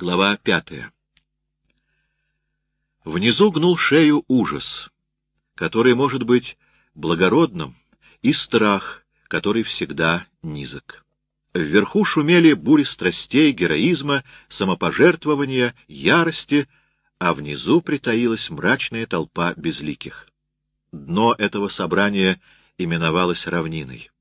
Глава пятая. Внизу гнул шею ужас, который может быть благородным, и страх, который всегда низок. Вверху шумели бури страстей, героизма, самопожертвования, ярости, а внизу притаилась мрачная толпа безликих. Дно этого собрания именовалось равниной.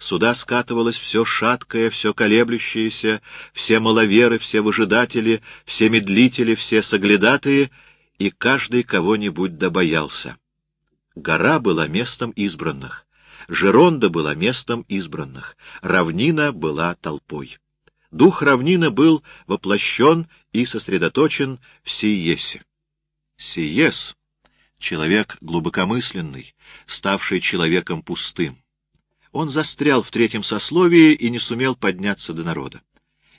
Сюда скатывалось все шаткое, все колеблющееся, все маловеры, все выжидатели, все медлители, все соглядатые, и каждый кого-нибудь добоялся. Гора была местом избранных, Жеронда была местом избранных, равнина была толпой. Дух равнины был воплощен и сосредоточен в Сиесе. Сиес — человек глубокомысленный, ставший человеком пустым он застрял в третьем сословии и не сумел подняться до народа.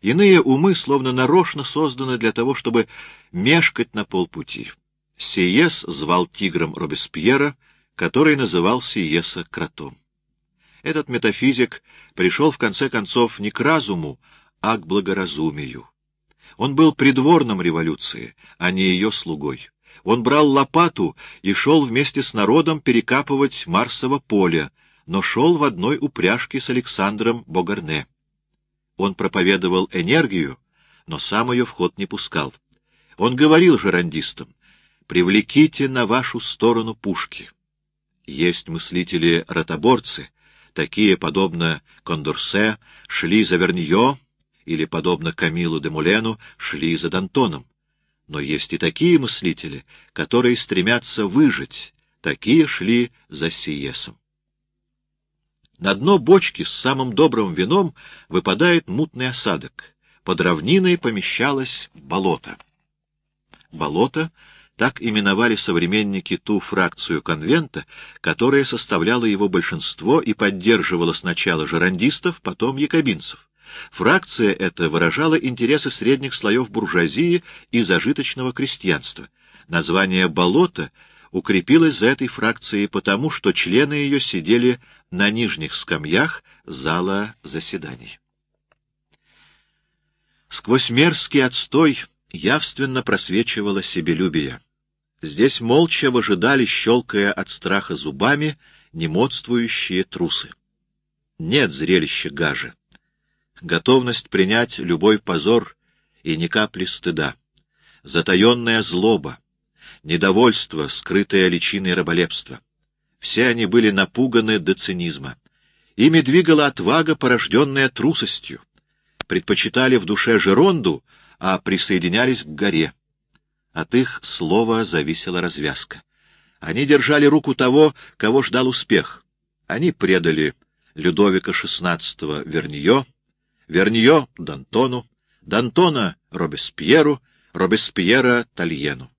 Иные умы словно нарочно созданы для того, чтобы мешкать на полпути. Сиес звал тигром Робеспьера, который называл Сиеса кротом. Этот метафизик пришел в конце концов не к разуму, а к благоразумию. Он был придворным революции, а не ее слугой. Он брал лопату и шел вместе с народом перекапывать Марсово поле, но шел в одной упряжке с Александром Богарне. Он проповедовал энергию, но сам ее в ход не пускал. Он говорил жерандистам, «Привлеките на вашу сторону пушки». Есть мыслители-ротоборцы, такие, подобно Кондорсе, шли за Верньо, или, подобно Камилу де Мулену, шли за Д'Антоном. Но есть и такие мыслители, которые стремятся выжить, такие шли за Сиесом. На дно бочки с самым добрым вином выпадает мутный осадок. Под равниной помещалось болото. Болото — так именовали современники ту фракцию конвента, которая составляла его большинство и поддерживала сначала жерандистов, потом якобинцев. Фракция эта выражала интересы средних слоев буржуазии и зажиточного крестьянства. Название «болото» укрепилось за этой фракцией потому, что члены ее сидели на нижних скамьях зала заседаний. Сквозь мерзкий отстой явственно просвечивало себелюбие. Здесь молча выжидали, щелкая от страха зубами, немодствующие трусы. Нет зрелища гаже. Готовность принять любой позор и ни капли стыда. Затаенная злоба, недовольство, скрытое личиной раболепства. Все они были напуганы до цинизма. Ими двигала отвага, порожденная трусостью. Предпочитали в душе Жеронду, а присоединялись к горе. От их слова зависела развязка. Они держали руку того, кого ждал успех. Они предали Людовика XVI Верньо, Верньо — Д'Антону, Д'Антона — Робеспьеру, Робеспьера — Тальену.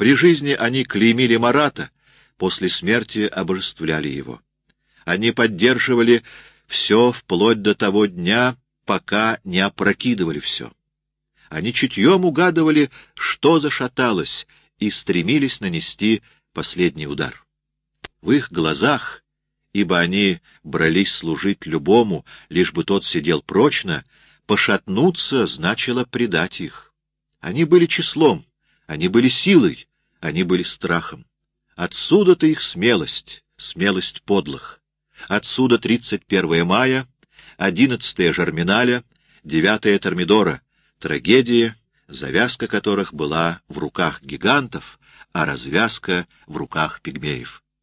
При жизни они клеймили Марата, после смерти обожествляли его. Они поддерживали все вплоть до того дня, пока не опрокидывали все. Они чутьем угадывали, что зашаталось, и стремились нанести последний удар. В их глазах, ибо они брались служить любому, лишь бы тот сидел прочно, пошатнуться значило предать их. Они были числом, они были силой, они были страхом. Отсюда-то их смелость, смелость подлых. Отсюда 31 мая, 11 Жерминаля, 9 Термидора, трагедии, завязка которых была в руках гигантов, а развязка в руках пигмеев.